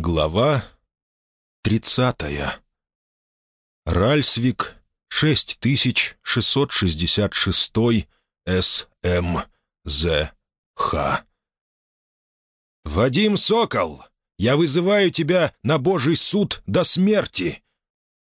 Глава тридцатая. Ральсвик, 6666 СМЗХ. «Вадим Сокол, я вызываю тебя на Божий суд до смерти!»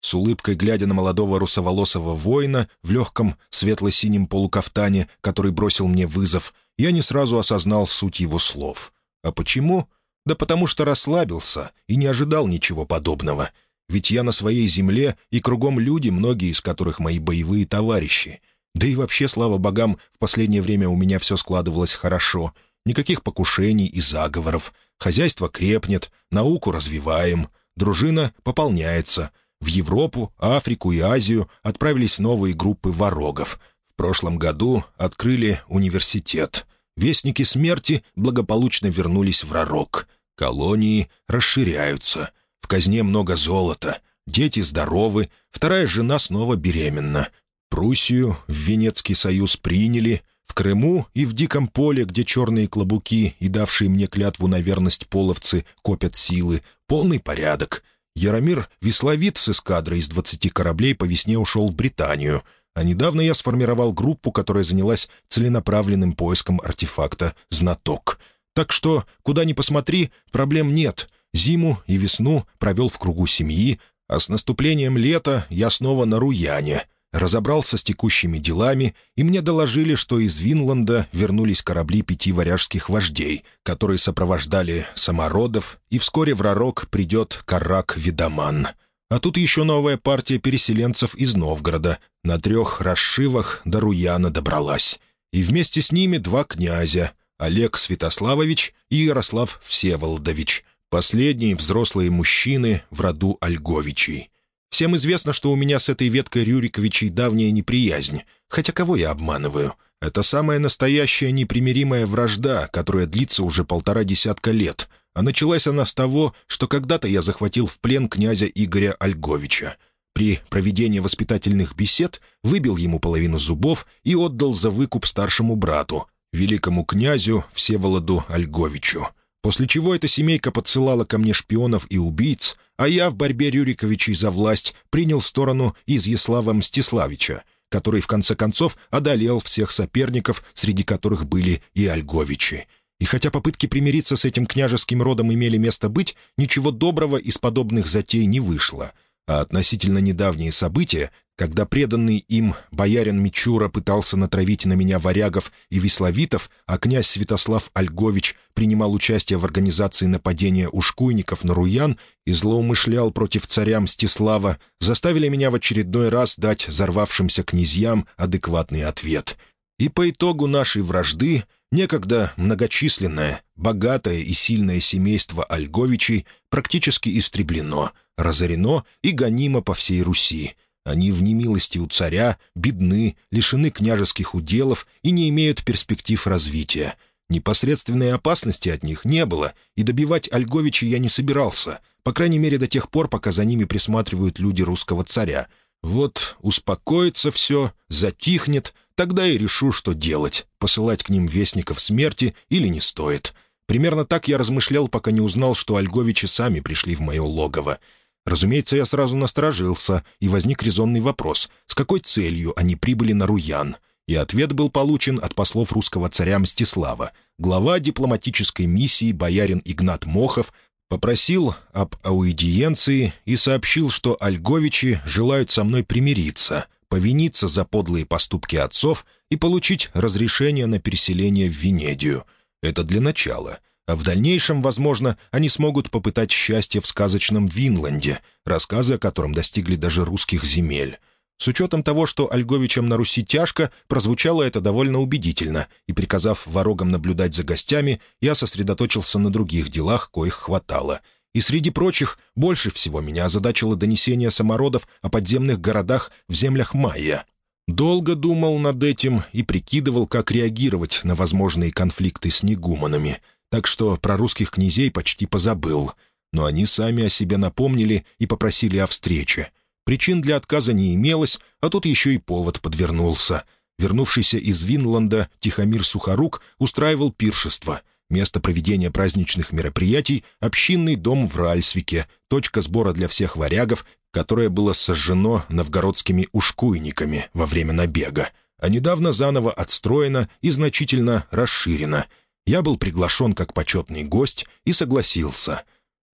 С улыбкой глядя на молодого русоволосого воина в легком светло-синем полукафтане, который бросил мне вызов, я не сразу осознал суть его слов. А почему? — да потому что расслабился и не ожидал ничего подобного. Ведь я на своей земле, и кругом люди, многие из которых мои боевые товарищи. Да и вообще, слава богам, в последнее время у меня все складывалось хорошо. Никаких покушений и заговоров. Хозяйство крепнет, науку развиваем, дружина пополняется. В Европу, Африку и Азию отправились новые группы ворогов. В прошлом году открыли университет. Вестники смерти благополучно вернулись в Ророк. Колонии расширяются. В казне много золота. Дети здоровы. Вторая жена снова беременна. Пруссию в Венецкий союз приняли. В Крыму и в Диком поле, где черные клобуки и давшие мне клятву на верность половцы копят силы, полный порядок. Яромир Весловит с эскадрой из двадцати кораблей по весне ушел в Британию — а недавно я сформировал группу, которая занялась целенаправленным поиском артефакта «Знаток». Так что, куда ни посмотри, проблем нет. Зиму и весну провел в кругу семьи, а с наступлением лета я снова на Руяне. Разобрался с текущими делами, и мне доложили, что из Винланда вернулись корабли пяти варяжских вождей, которые сопровождали самородов, и вскоре в Ророк придет Карак-Видаман — а тут еще новая партия переселенцев из Новгорода. На трех расшивах до Руяна добралась. И вместе с ними два князя — Олег Святославович и Ярослав Всеволодович. Последние взрослые мужчины в роду Ольговичей. Всем известно, что у меня с этой веткой Рюриковичей давняя неприязнь. Хотя кого я обманываю? Это самая настоящая непримиримая вражда, которая длится уже полтора десятка лет — а началась она с того, что когда-то я захватил в плен князя Игоря Ольговича. При проведении воспитательных бесед выбил ему половину зубов и отдал за выкуп старшему брату, великому князю Всеволоду Ольговичу. После чего эта семейка подсылала ко мне шпионов и убийц, а я в борьбе Рюриковичей за власть принял сторону Изъяслава Мстиславича, который в конце концов одолел всех соперников, среди которых были и Ольговичи — и хотя попытки примириться с этим княжеским родом имели место быть, ничего доброго из подобных затей не вышло. А относительно недавние события, когда преданный им боярин Мичура пытался натравить на меня варягов и весловитов, а князь Святослав Ольгович принимал участие в организации нападения ушкуйников на Руян и злоумышлял против царя Мстислава, заставили меня в очередной раз дать взорвавшимся князьям адекватный ответ. И по итогу нашей вражды Некогда многочисленное, богатое и сильное семейство Ольговичей практически истреблено, разорено и гонимо по всей Руси. Они в немилости у царя, бедны, лишены княжеских уделов и не имеют перспектив развития. Непосредственной опасности от них не было, и добивать Ольговичей я не собирался, по крайней мере до тех пор, пока за ними присматривают люди русского царя. Вот успокоится все, затихнет, Тогда и решу, что делать, посылать к ним вестников смерти или не стоит. Примерно так я размышлял, пока не узнал, что Ольговичи сами пришли в мое логово. Разумеется, я сразу насторожился, и возник резонный вопрос, с какой целью они прибыли на Руян. И ответ был получен от послов русского царя Мстислава. Глава дипломатической миссии боярин Игнат Мохов попросил об аудиенции и сообщил, что Ольговичи желают со мной примириться, повиниться за подлые поступки отцов и получить разрешение на переселение в Венедию. Это для начала. А в дальнейшем, возможно, они смогут попытать счастье в сказочном Винланде, рассказы о котором достигли даже русских земель. С учетом того, что Ольговичам на Руси тяжко, прозвучало это довольно убедительно, и, приказав ворогам наблюдать за гостями, я сосредоточился на других делах, коих хватало — и среди прочих больше всего меня озадачило донесение самородов о подземных городах в землях Майя. Долго думал над этим и прикидывал, как реагировать на возможные конфликты с негуманами, так что про русских князей почти позабыл. Но они сами о себе напомнили и попросили о встрече. Причин для отказа не имелось, а тут еще и повод подвернулся. Вернувшийся из Винланда Тихомир Сухорук устраивал пиршество — Место проведения праздничных мероприятий — общинный дом в Ральсвике, точка сбора для всех варягов, которое было сожжено новгородскими ушкуйниками во время набега, а недавно заново отстроено и значительно расширено. Я был приглашен как почетный гость и согласился.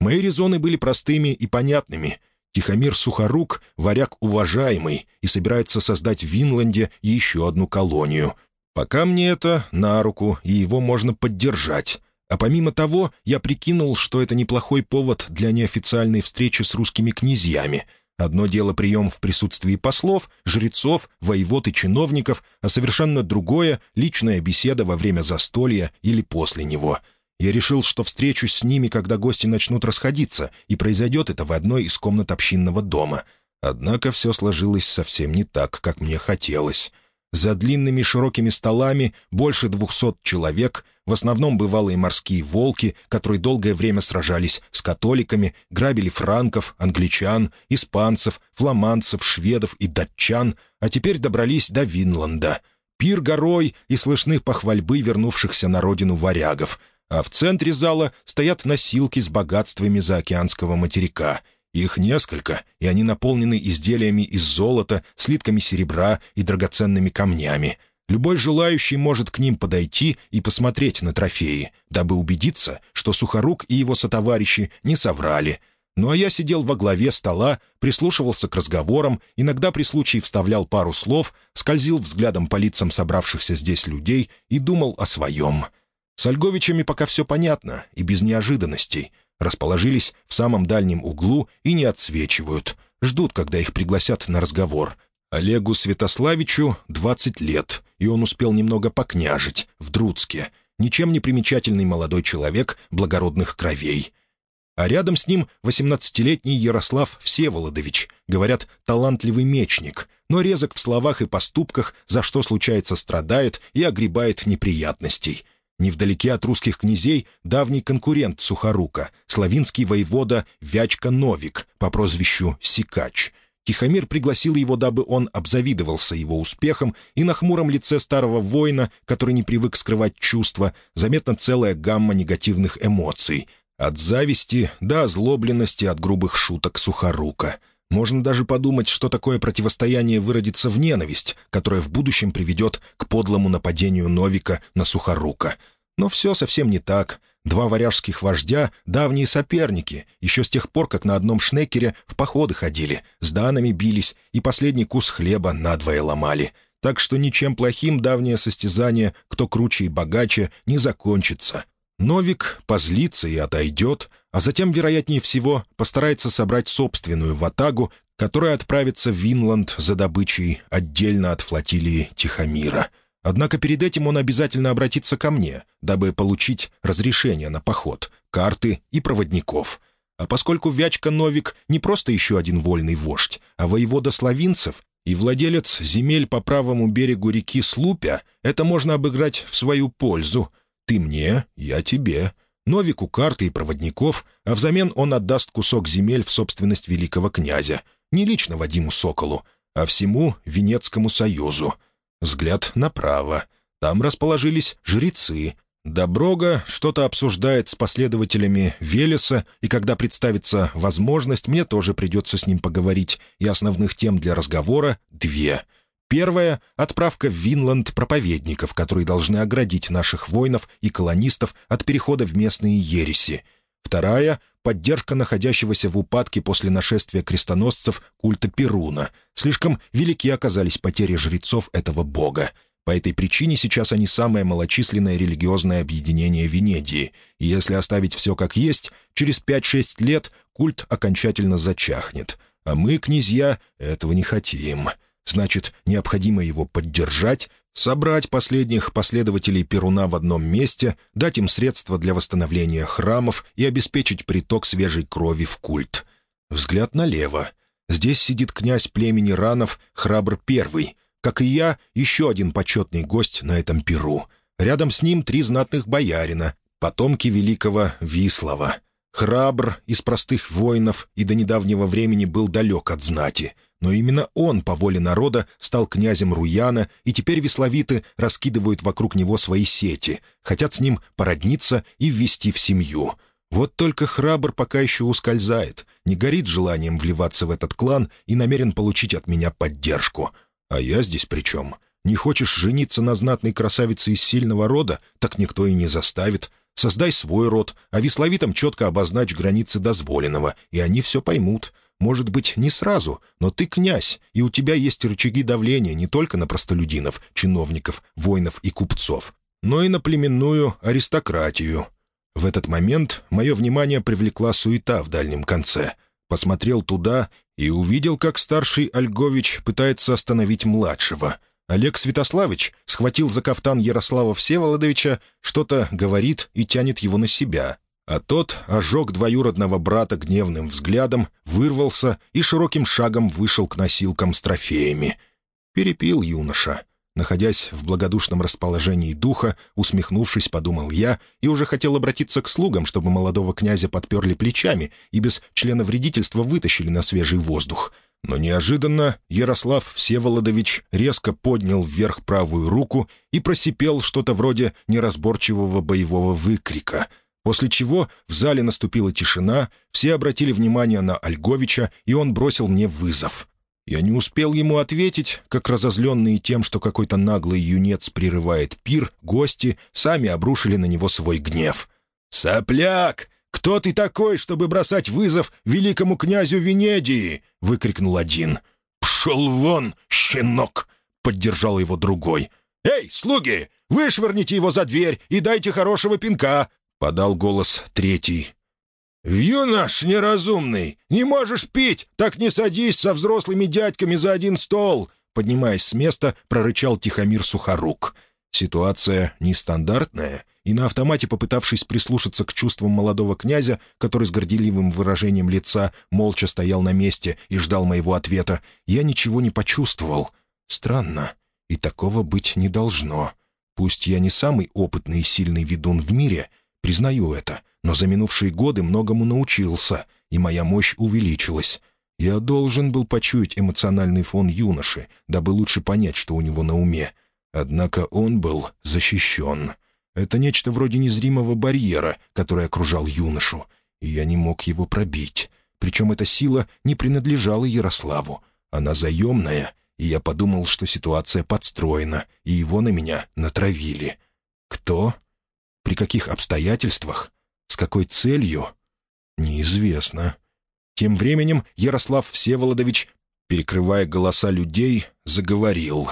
Мои резоны были простыми и понятными. Тихомир Сухорук — варяг уважаемый и собирается создать в Винланде еще одну колонию — Пока мне это на руку, и его можно поддержать. А помимо того, я прикинул, что это неплохой повод для неофициальной встречи с русскими князьями. Одно дело прием в присутствии послов, жрецов, воевод и чиновников, а совершенно другое — личная беседа во время застолья или после него. Я решил, что встречусь с ними, когда гости начнут расходиться, и произойдет это в одной из комнат общинного дома. Однако все сложилось совсем не так, как мне хотелось. За длинными широкими столами больше двухсот человек, в основном бывалые морские волки, которые долгое время сражались с католиками, грабили франков, англичан, испанцев, фламандцев, шведов и датчан, а теперь добрались до Винланда. Пир горой и слышны похвальбы вернувшихся на родину варягов, а в центре зала стоят носилки с богатствами заокеанского материка — их несколько, и они наполнены изделиями из золота, слитками серебра и драгоценными камнями. Любой желающий может к ним подойти и посмотреть на трофеи, дабы убедиться, что Сухорук и его сотоварищи не соврали. Ну а я сидел во главе стола, прислушивался к разговорам, иногда при случае вставлял пару слов, скользил взглядом по лицам собравшихся здесь людей и думал о своем. С Ольговичами пока все понятно и без неожиданностей — расположились в самом дальнем углу и не отсвечивают. Ждут, когда их пригласят на разговор. Олегу Святославичу 20 лет, и он успел немного покняжить в Друцке. Ничем не примечательный молодой человек благородных кровей. А рядом с ним 18-летний Ярослав Всеволодович, говорят, талантливый мечник, но резок в словах и поступках, за что случается страдает и огребает неприятностей — Невдалеке от русских князей давний конкурент Сухорука, славинский воевода Вячка Новик по прозвищу Сикач. Тихомир пригласил его, дабы он обзавидовался его успехом, и на хмуром лице старого воина, который не привык скрывать чувства, заметна целая гамма негативных эмоций. От зависти до озлобленности от грубых шуток Сухорука. Можно даже подумать, что такое противостояние выродится в ненависть, которая в будущем приведет к подлому нападению Новика на Сухорука. Но все совсем не так. Два варяжских вождя — давние соперники, еще с тех пор, как на одном шнекере в походы ходили, с данами бились и последний кус хлеба надвое ломали. Так что ничем плохим давнее состязание, кто круче и богаче, не закончится. Новик позлится и отойдет, а затем, вероятнее всего, постарается собрать собственную ватагу, которая отправится в Винланд за добычей отдельно от флотилии Тихомира. Однако перед этим он обязательно обратится ко мне, дабы получить разрешение на поход, карты и проводников. А поскольку Вячка Новик не просто еще один вольный вождь, а воевода славинцев и владелец земель по правому берегу реки Слупя, это можно обыграть в свою пользу. Ты мне, я тебе. Новику карты и проводников, а взамен он отдаст кусок земель в собственность великого князя. Не лично Вадиму Соколу, а всему Венецкому союзу. Взгляд направо. Там расположились жрецы. Доброга что-то обсуждает с последователями Велеса, и когда представится возможность, мне тоже придется с ним поговорить, и основных тем для разговора — две — Первая — отправка в Винланд проповедников, которые должны оградить наших воинов и колонистов от перехода в местные ереси. Вторая — поддержка находящегося в упадке после нашествия крестоносцев культа Перуна. Слишком велики оказались потери жрецов этого бога. По этой причине сейчас они самое малочисленное религиозное объединение Венедии, и если оставить все как есть, через 5-6 лет культ окончательно зачахнет. А мы, князья, этого не хотим. Значит, необходимо его поддержать, собрать последних последователей Перуна в одном месте, дать им средства для восстановления храмов и обеспечить приток свежей крови в культ. Взгляд налево. Здесь сидит князь племени Ранов, храбр первый. Как и я, еще один почетный гость на этом Перу. Рядом с ним три знатных боярина, потомки великого Вислова. храбр из простых воинов и до недавнего времени был далек от знати. Но именно он, по воле народа, стал князем Руяна, и теперь весловиты раскидывают вокруг него свои сети, хотят с ним породниться и ввести в семью. Вот только храбр пока еще ускользает, не горит желанием вливаться в этот клан и намерен получить от меня поддержку. А я здесь при чем? Не хочешь жениться на знатной красавице из сильного рода, так никто и не заставит. Создай свой род, а весловитам четко обозначь границы дозволенного, и они все поймут. Может быть, не сразу, но ты князь, и у тебя есть рычаги давления не только на простолюдинов, чиновников, воинов и купцов, но и на племенную аристократию. В этот момент мое внимание привлекла суета в дальнем конце. Посмотрел туда и увидел, как старший Ольгович пытается остановить младшего. Олег Святославич схватил за кафтан Ярослава Всеволодовича, что-то говорит и тянет его на себя. А тот ожег двоюродного брата гневным взглядом, вырвался и широким шагом вышел к носилкам с трофеями. Перепил юноша. Находясь в благодушном расположении духа, усмехнувшись, подумал я и уже хотел обратиться к слугам, чтобы молодого князя подперли плечами и без члена вредительства вытащили на свежий воздух. Но неожиданно Ярослав Всеволодович резко поднял вверх правую руку и просипел что-то вроде неразборчивого боевого выкрика — После чего в зале наступила тишина, все обратили внимание на Ольговича, и он бросил мне вызов. Я не успел ему ответить, как разозленные тем, что какой-то наглый юнец прерывает пир, гости сами обрушили на него свой гнев. «Сопляк! Кто ты такой, чтобы бросать вызов великому князю Венедии?» — выкрикнул один. «Пшел вон, щенок!» — поддержал его другой. «Эй, слуги, вышвырните его за дверь и дайте хорошего пинка!» — подал голос третий. «Юнош неразумный! Не можешь пить, так не садись со взрослыми дядьками за один стол!» Поднимаясь с места, прорычал Тихомир Сухорук. Ситуация нестандартная, и на автомате, попытавшись прислушаться к чувствам молодого князя, который с горделивым выражением лица молча стоял на месте и ждал моего ответа, я ничего не почувствовал. Странно, и такого быть не должно. Пусть я не самый опытный и сильный ведун в мире, признаю это — но за минувшие годы многому научился, и моя мощь увеличилась. Я должен был почуять эмоциональный фон юноши, дабы лучше понять, что у него на уме. Однако он был защищен. Это нечто вроде незримого барьера, который окружал юношу, и я не мог его пробить. Причем эта сила не принадлежала Ярославу. Она заемная, и я подумал, что ситуация подстроена, и его на меня натравили. Кто? При каких обстоятельствах? С какой целью? Неизвестно. Тем временем Ярослав Всеволодович, перекрывая голоса людей, заговорил.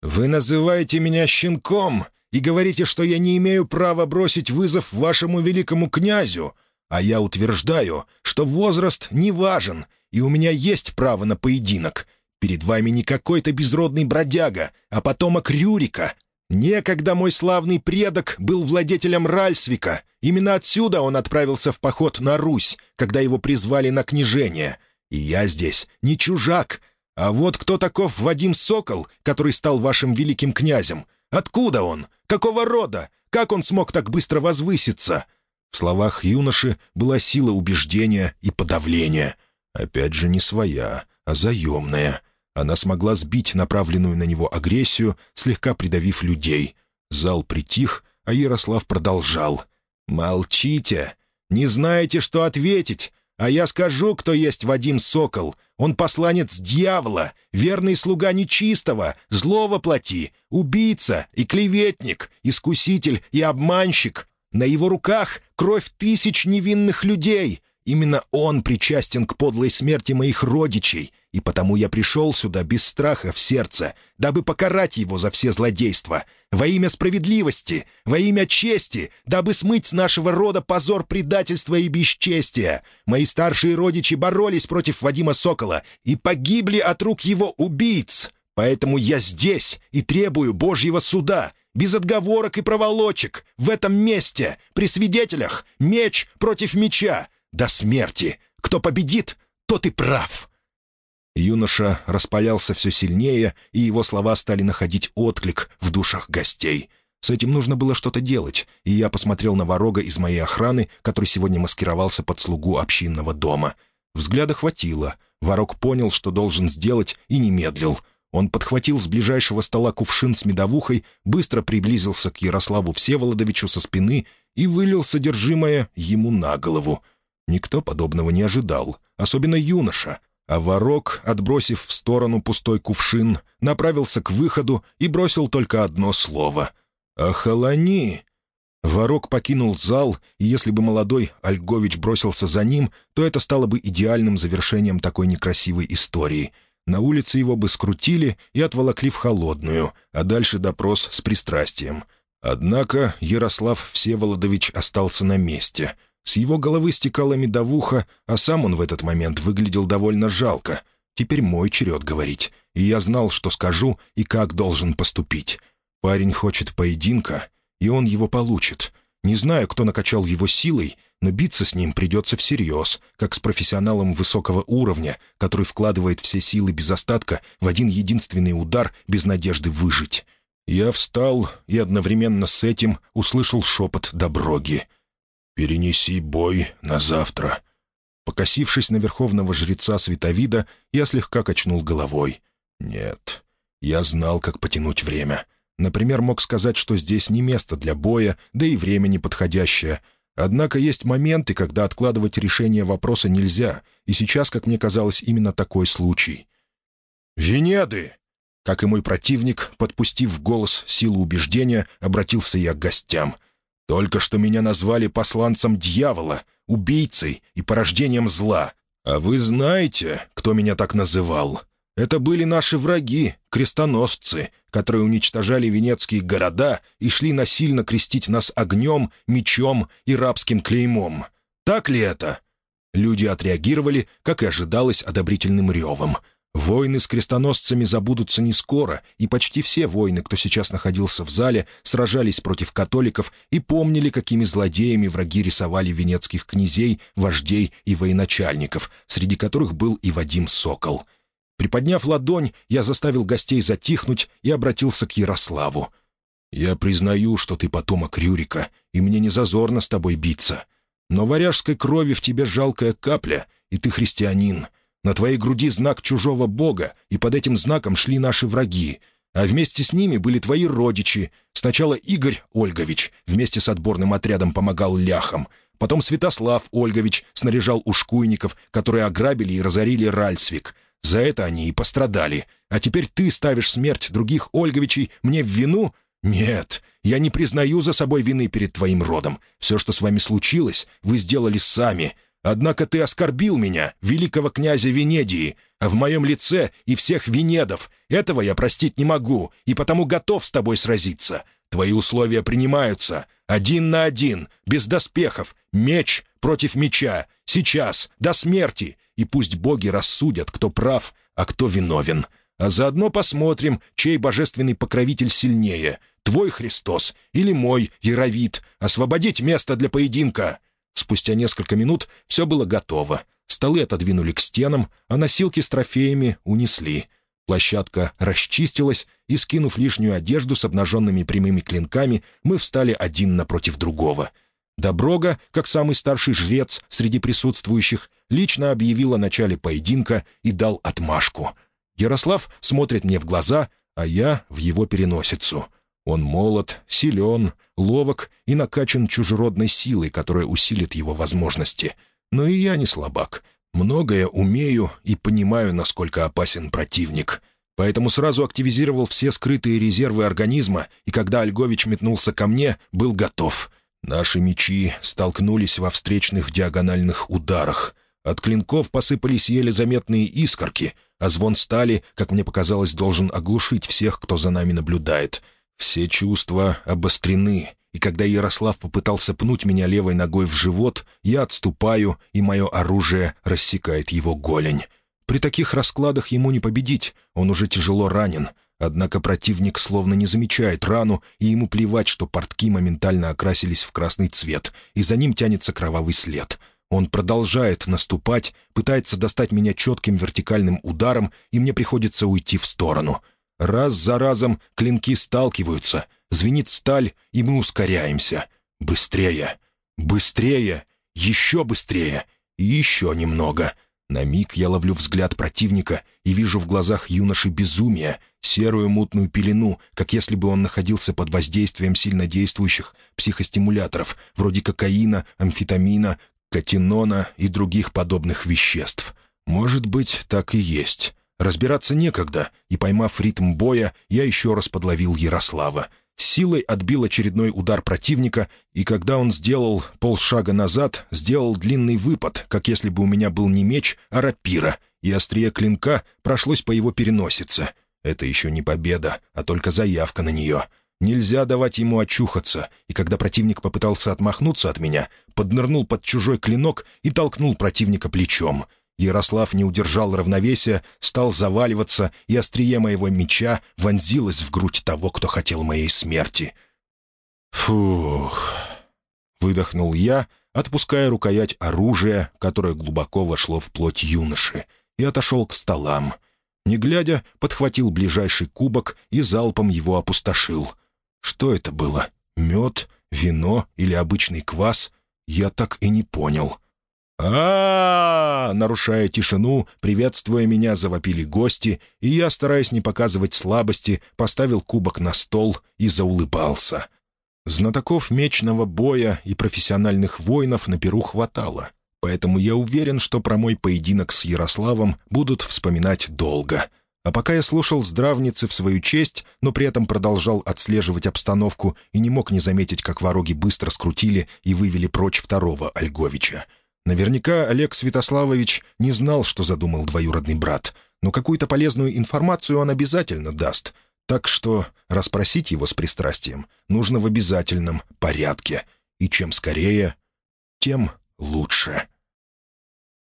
«Вы называете меня щенком и говорите, что я не имею права бросить вызов вашему великому князю, а я утверждаю, что возраст не важен, и у меня есть право на поединок. Перед вами не какой-то безродный бродяга, а потомок Рюрика, Некогда мой славный предок был владетелем Ральсвика. Именно отсюда он отправился в поход на Русь, когда его призвали на княжение. И я здесь не чужак. А вот кто таков Вадим Сокол, который стал вашим великим князем? Откуда он? Какого рода? Как он смог так быстро возвыситься?» В словах юноши была сила убеждения и подавления. Опять же, не своя, а заемная — она смогла сбить направленную на него агрессию, слегка придавив людей. Зал притих, а Ярослав продолжал. «Молчите! Не знаете, что ответить! А я скажу, кто есть Вадим Сокол. Он посланец дьявола, верный слуга нечистого, злого плоти, убийца и клеветник, искуситель и обманщик. На его руках кровь тысяч невинных людей. Именно он причастен к подлой смерти моих родичей, и потому я пришел сюда без страха в сердце, дабы покарать его за все злодейства, во имя справедливости, во имя чести, дабы смыть с нашего рода позор предательства и бесчестия. Мои старшие родичи боролись против Вадима Сокола и погибли от рук его убийц. Поэтому я здесь и требую Божьего суда, без отговорок и проволочек, в этом месте, при свидетелях, меч против меча, до смерти. Кто победит, тот и прав». Юноша распалялся все сильнее, и его слова стали находить отклик в душах гостей. С этим нужно было что-то делать, и я посмотрел на ворога из моей охраны, который сегодня маскировался под слугу общинного дома. Взгляда хватило. Ворог понял, что должен сделать, и не медлил. Он подхватил с ближайшего стола кувшин с медовухой, быстро приблизился к Ярославу Всеволодовичу со спины и вылил содержимое ему на голову. Никто подобного не ожидал, особенно юноша. А ворог, отбросив в сторону пустой кувшин, направился к выходу и бросил только одно слово — «Охолони!» Ворог покинул зал, и если бы молодой Ольгович бросился за ним, то это стало бы идеальным завершением такой некрасивой истории. На улице его бы скрутили и отволокли в холодную, а дальше допрос с пристрастием. Однако Ярослав Всеволодович остался на месте. С его головы стекала медовуха, а сам он в этот момент выглядел довольно жалко. Теперь мой черед говорить, и я знал, что скажу и как должен поступить. Парень хочет поединка, и он его получит. Не знаю, кто накачал его силой, но биться с ним придется всерьез, как с профессионалом высокого уровня, который вкладывает все силы без остатка в один единственный удар без надежды выжить. Я встал и одновременно с этим услышал шепот Доброги. «Перенеси бой на завтра». Покосившись на верховного жреца Световида, я слегка качнул головой. «Нет, я знал, как потянуть время». Например, мог сказать, что здесь не место для боя, да и время неподходящее. Однако есть моменты, когда откладывать решение вопроса нельзя, и сейчас, как мне казалось, именно такой случай. «Венеды!» Как и мой противник, подпустив в голос силу убеждения, обратился я к гостям. «Только что меня назвали посланцем дьявола, убийцей и порождением зла. А вы знаете, кто меня так называл?» Это были наши враги, крестоносцы, которые уничтожали венецкие города и шли насильно крестить нас огнем, мечом и рабским клеймом. Так ли это?» Люди отреагировали, как и ожидалось, одобрительным ревом. Войны с крестоносцами забудутся не скоро, и почти все воины, кто сейчас находился в зале, сражались против католиков и помнили, какими злодеями враги рисовали венецких князей, вождей и военачальников, среди которых был и Вадим Сокол — Приподняв ладонь, я заставил гостей затихнуть и обратился к Ярославу. «Я признаю, что ты потомок Рюрика, и мне не зазорно с тобой биться. Но варяжской крови в тебе жалкая капля, и ты христианин. На твоей груди знак чужого бога, и под этим знаком шли наши враги. А вместе с ними были твои родичи. Сначала Игорь Ольгович вместе с отборным отрядом помогал ляхам, Потом Святослав Ольгович снаряжал ушкуйников, которые ограбили и разорили Ральсвик — за это они и пострадали. А теперь ты ставишь смерть других Ольговичей мне в вину? Нет, я не признаю за собой вины перед твоим родом. Все, что с вами случилось, вы сделали сами. Однако ты оскорбил меня, великого князя Венедии, а в моем лице и всех Венедов. Этого я простить не могу, и потому готов с тобой сразиться. Твои условия принимаются. Один на один, без доспехов, меч против меча, сейчас, до смерти, и пусть боги рассудят, кто прав, а кто виновен. А заодно посмотрим, чей божественный покровитель сильнее, твой Христос или мой Яровит. Освободить место для поединка!» Спустя несколько минут все было готово. Столы отодвинули к стенам, а носилки с трофеями унесли. Площадка расчистилась, и, скинув лишнюю одежду с обнаженными прямыми клинками, мы встали один напротив другого — Доброга, как самый старший жрец среди присутствующих, лично объявил о начале поединка и дал отмашку. Ярослав смотрит мне в глаза, а я в его переносицу. Он молод, силен, ловок и накачан чужеродной силой, которая усилит его возможности. Но и я не слабак. Многое умею и понимаю, насколько опасен противник. Поэтому сразу активизировал все скрытые резервы организма, и когда Ольгович метнулся ко мне, был готов — Наши мечи столкнулись во встречных диагональных ударах. От клинков посыпались еле заметные искорки, а звон стали, как мне показалось, должен оглушить всех, кто за нами наблюдает. Все чувства обострены, и когда Ярослав попытался пнуть меня левой ногой в живот, я отступаю, и мое оружие рассекает его голень. При таких раскладах ему не победить, он уже тяжело ранен — Однако противник словно не замечает рану, и ему плевать, что портки моментально окрасились в красный цвет, и за ним тянется кровавый след. Он продолжает наступать, пытается достать меня четким вертикальным ударом, и мне приходится уйти в сторону. Раз за разом клинки сталкиваются, Звенит сталь, и мы ускоряемся. Быстрее, быстрее, еще быстрее еще немного. На миг я ловлю взгляд противника и вижу в глазах юноши безумие, серую мутную пелену, как если бы он находился под воздействием сильнодействующих психостимуляторов, вроде кокаина, амфетамина, катинона и других подобных веществ. Может быть, так и есть. Разбираться некогда, и, поймав ритм боя, я еще раз подловил Ярослава. Силой отбил очередной удар противника, и когда он сделал полшага назад, сделал длинный выпад, как если бы у меня был не меч, а рапира, и острие клинка прошлось по его переносице. Это еще не победа, а только заявка на нее. Нельзя давать ему очухаться, и когда противник попытался отмахнуться от меня, поднырнул под чужой клинок и толкнул противника плечом — Ярослав не удержал равновесия, стал заваливаться, и острие моего меча вонзилось в грудь того, кто хотел моей смерти. «Фух!» — выдохнул я, отпуская рукоять оружия, которое глубоко вошло в плоть юноши, и отошел к столам. Не глядя, подхватил ближайший кубок и залпом его опустошил. Что это было? Мед, вино или обычный квас? Я так и не понял. А, -а, -а Нарушая тишину, приветствуя меня, завопили гости, и я, стараясь не показывать слабости, поставил кубок на стол и заулыбался. Знатоков мечного боя и профессиональных воинов на Перу хватало, поэтому я уверен, что про мой поединок с Ярославом будут вспоминать долго. А пока я слушал здравницы в свою честь, но при этом продолжал отслеживать обстановку и не мог не заметить, как вороги быстро скрутили и вывели прочь второго Ольговича — Наверняка Олег Святославович не знал, что задумал двоюродный брат, но какую-то полезную информацию он обязательно даст. Так что расспросить его с пристрастием нужно в обязательном порядке. И чем скорее, тем лучше.